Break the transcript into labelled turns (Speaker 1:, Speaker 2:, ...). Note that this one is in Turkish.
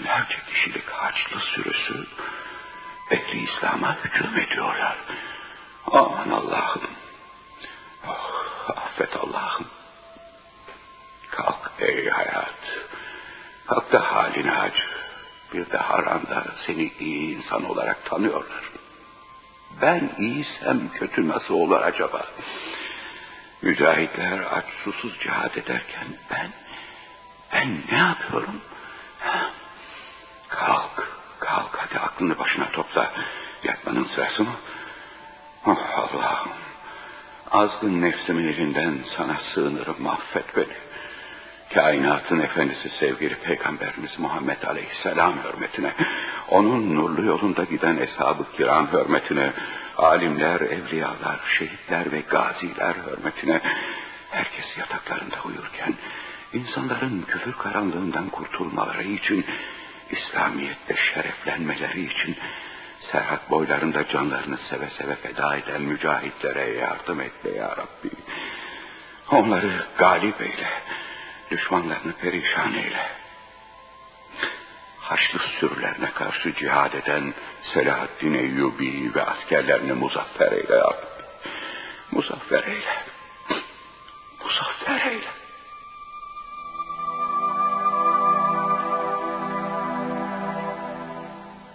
Speaker 1: binlerce kişilik haçlı sürüsü Bekri İslam'a hücum ediyorlar. Aman Allah'ım. Oh, affet Allah'ım. Kalk ey hayat. Kalk da haline acı. Bir de haranda seni iyi insan olarak tanıyorlar. Ben iyiysem kötü nasıl olur acaba? Mücahitler aç susuz cihad ederken ben, ben ne yapıyorum? Aklını başına topla. Yatmanın sırası mı? Oh Allah'ım. Azgın nefsimin elinden sana sığınırım affet beni. Kainatın efendisi sevgili peygamberimiz Muhammed Aleyhisselam hürmetine, onun nurlu yolunda giden eshab-ı kiram hürmetine, alimler, evliyalar, şehitler ve gaziler hürmetine, herkes yataklarında uyurken, insanların küfür karanlığından kurtulmaları için, İslamiyet'te şereflenmeleri için, serhat boylarında canlarını seve seve feda eden mücahitlere yardım et be ya Rabbi. Onları galip eyle, düşmanlarını perişan eyle. Haçlı sürülerine karşı cihad eden Selahaddin Eyyubi ve askerlerini muzaffer eyle ya Rabbi. Muzaffer eyle.